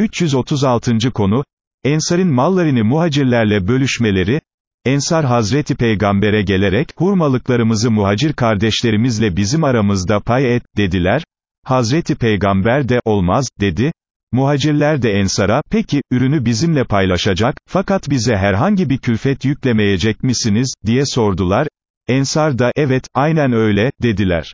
336. konu, Ensar'ın mallarını muhacirlerle bölüşmeleri, Ensar Hazreti Peygamber'e gelerek, hurmalıklarımızı muhacir kardeşlerimizle bizim aramızda pay et, dediler, Hazreti Peygamber de, olmaz, dedi, muhacirler de Ensar'a, peki, ürünü bizimle paylaşacak, fakat bize herhangi bir külfet yüklemeyecek misiniz, diye sordular, Ensar da, evet, aynen öyle, dediler.